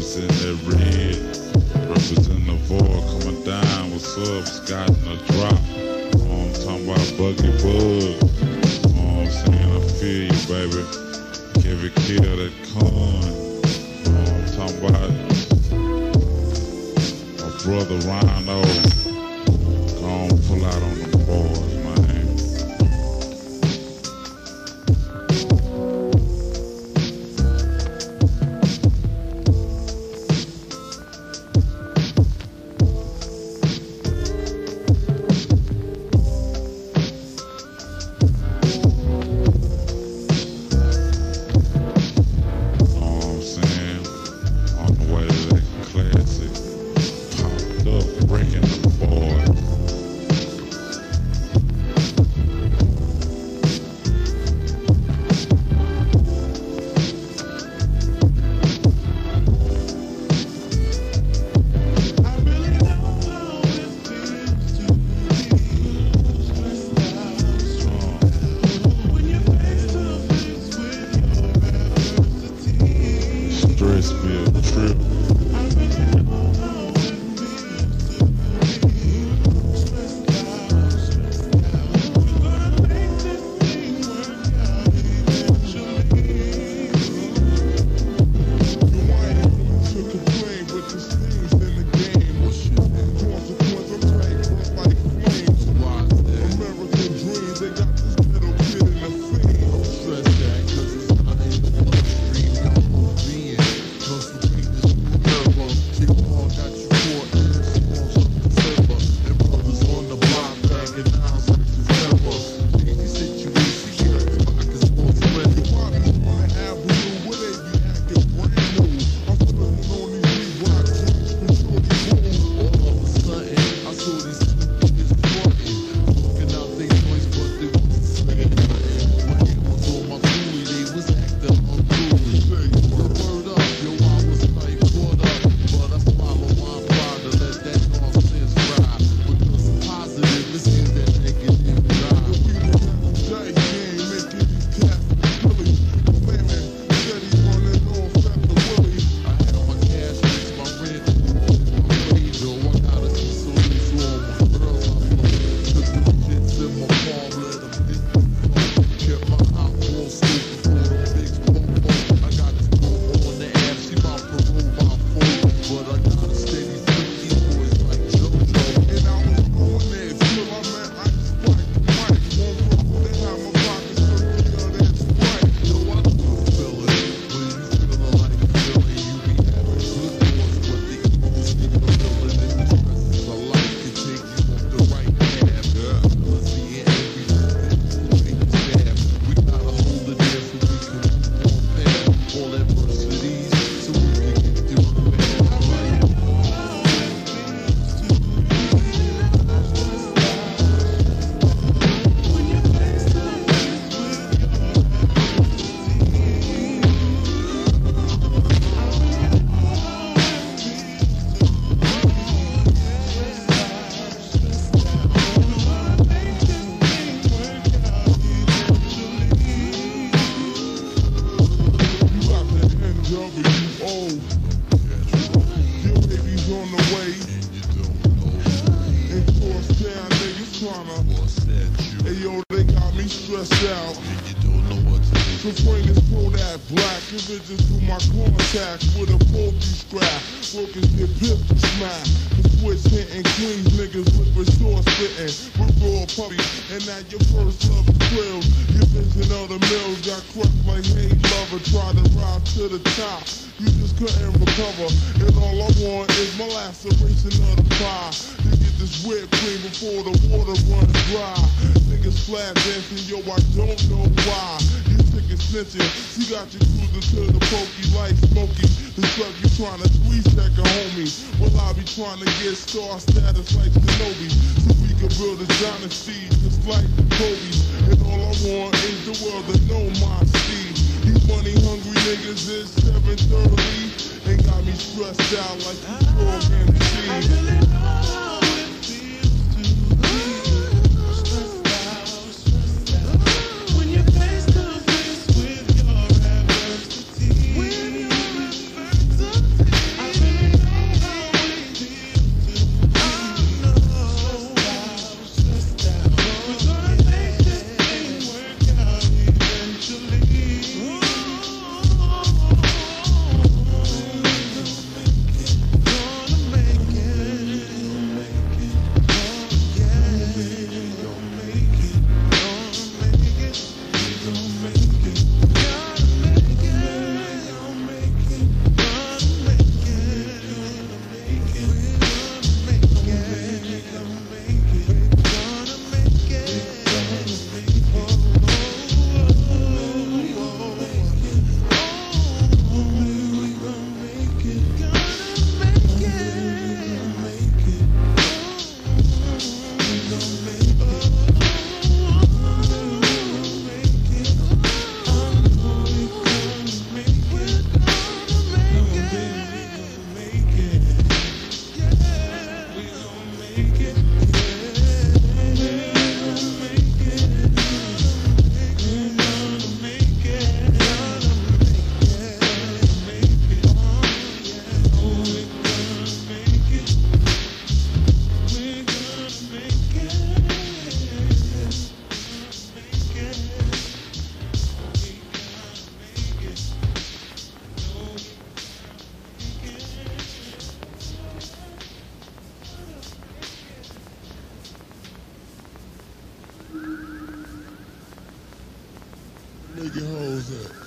represent that red. Represent the void coming down. What's up? Scott in the drop. Oh, I'm talking about Buggy Bug. Oh, I'm saying I feel you, baby. Kevin kill that con. I'm talking about my brother Rhino. Go on, pull out on the Hey yo, they got me stressed out. Complainers pull that black divisions through my contacts with a bulky strap. Workers get pistol smack. The switch hitting queens niggas with resource. With raw puppies, and now your first love is thrills. Your vision of the mills got crushed like hey lover. Tried to rise to the top. You just couldn't recover. And all I want is my laceration of the pie. To get this whipped cream before the water runs dry. Niggas flat dancing, yo, I don't know why. You and snitching. She got you cruising to the pokey like smoky. The truck you trying to squeeze check a homie. Well, I be trying to get star status like Shinobi. So we can build a dynasty just like the. And all I want is the world to know my money hungry niggas is 730 and got me stressed out like you frog MC. naked hoes at?